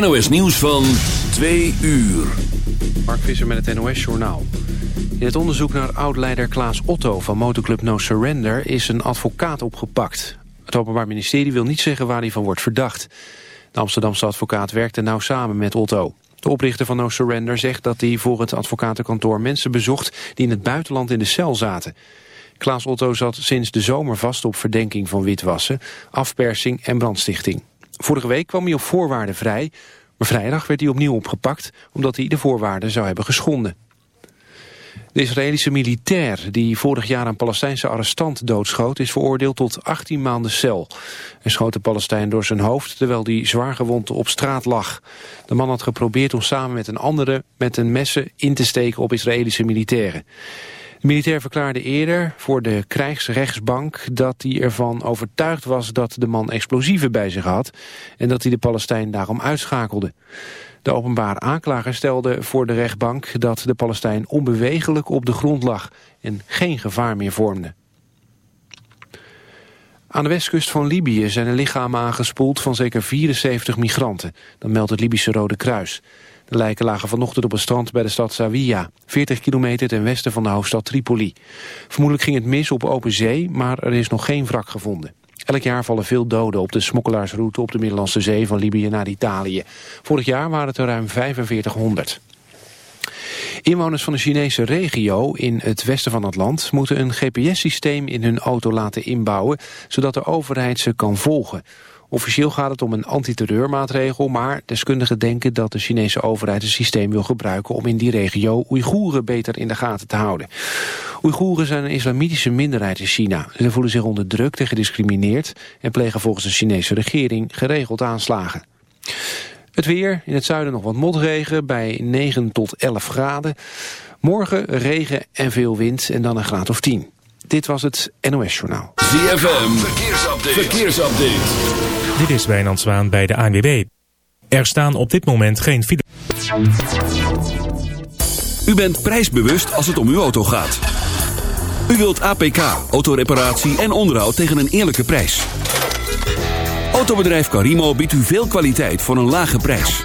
NOS Nieuws van 2 uur. Mark Visser met het NOS Journaal. In het onderzoek naar oud-leider Klaas Otto van motorclub No Surrender... is een advocaat opgepakt. Het Openbaar Ministerie wil niet zeggen waar hij van wordt verdacht. De Amsterdamse advocaat werkte nauw samen met Otto. De oprichter van No Surrender zegt dat hij voor het advocatenkantoor mensen bezocht... die in het buitenland in de cel zaten. Klaas Otto zat sinds de zomer vast op verdenking van witwassen... afpersing en brandstichting. Vorige week kwam hij op voorwaarden vrij, maar vrijdag werd hij opnieuw opgepakt omdat hij de voorwaarden zou hebben geschonden. De Israëlische militair die vorig jaar een Palestijnse arrestant doodschoot... is veroordeeld tot 18 maanden cel. Hij schoot de Palestijn door zijn hoofd terwijl hij zwaar gewond op straat lag. De man had geprobeerd om samen met een andere met een messen in te steken op Israëlische militairen. De militair verklaarde eerder voor de krijgsrechtsbank dat hij ervan overtuigd was dat de man explosieven bij zich had en dat hij de Palestijn daarom uitschakelde. De openbare aanklager stelde voor de rechtbank dat de Palestijn onbewegelijk op de grond lag en geen gevaar meer vormde. Aan de westkust van Libië zijn er lichamen aangespoeld van zeker 74 migranten. Dat meldt het Libische Rode Kruis. De lijken lagen vanochtend op het strand bij de stad Zawiya, 40 kilometer ten westen van de hoofdstad Tripoli. Vermoedelijk ging het mis op open zee, maar er is nog geen wrak gevonden. Elk jaar vallen veel doden op de smokkelaarsroute op de Middellandse Zee van Libië naar Italië. Vorig jaar waren het er ruim 4500. Inwoners van de Chinese regio in het westen van het land moeten een GPS-systeem in hun auto laten inbouwen, zodat de overheid ze kan volgen. Officieel gaat het om een antiterreurmaatregel, maar deskundigen denken dat de Chinese overheid het systeem wil gebruiken om in die regio Oeigoeren beter in de gaten te houden. Oeigoeren zijn een islamitische minderheid in China. Ze voelen zich onder druk en gediscrimineerd en plegen volgens de Chinese regering geregeld aanslagen. Het weer, in het zuiden nog wat motregen bij 9 tot 11 graden. Morgen regen en veel wind en dan een graad of 10. Dit was het NOS Journaal. ZFM, verkeersupdate. verkeersupdate. Dit is Wijnand Zwaan bij de ANWB. Er staan op dit moment geen file. U bent prijsbewust als het om uw auto gaat. U wilt APK, autoreparatie en onderhoud tegen een eerlijke prijs. Autobedrijf Carimo biedt u veel kwaliteit voor een lage prijs.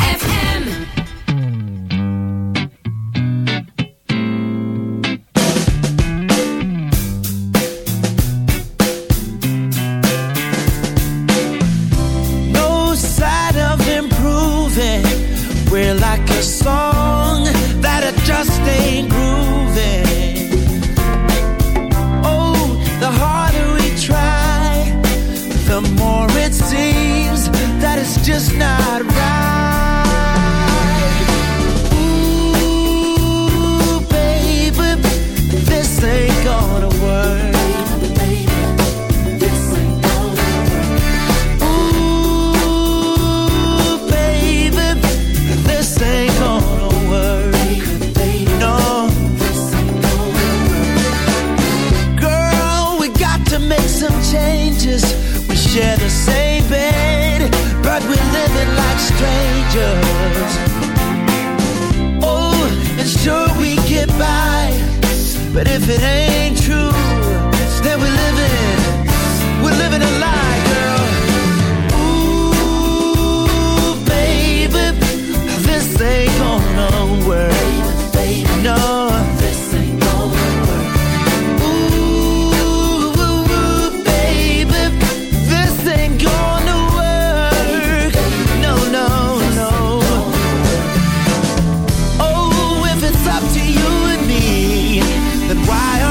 why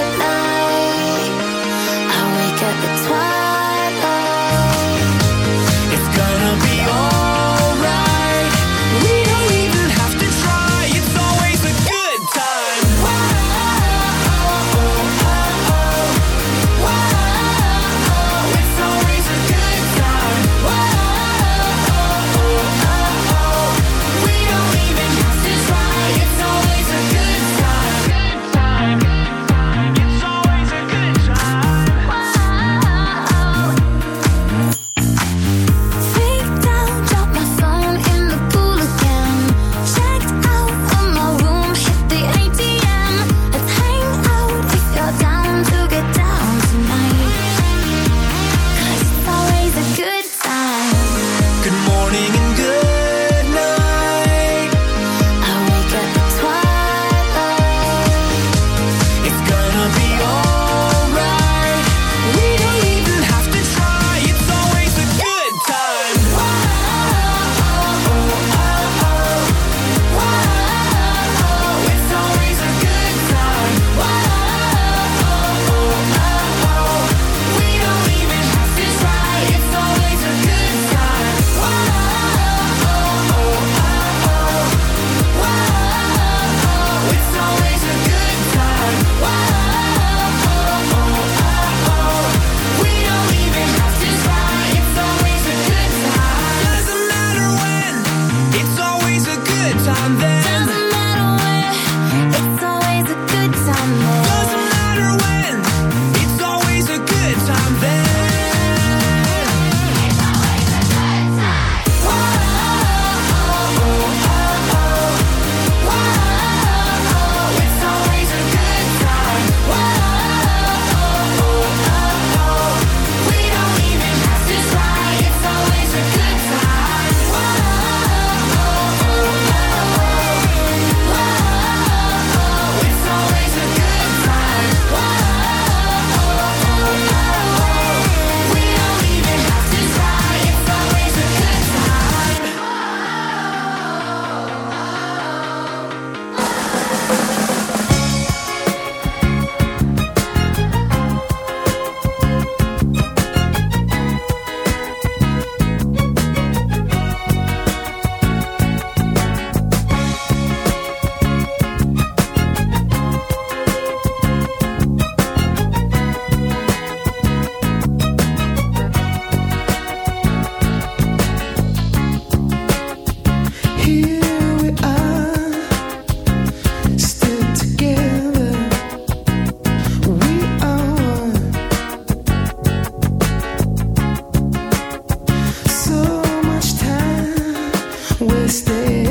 We're.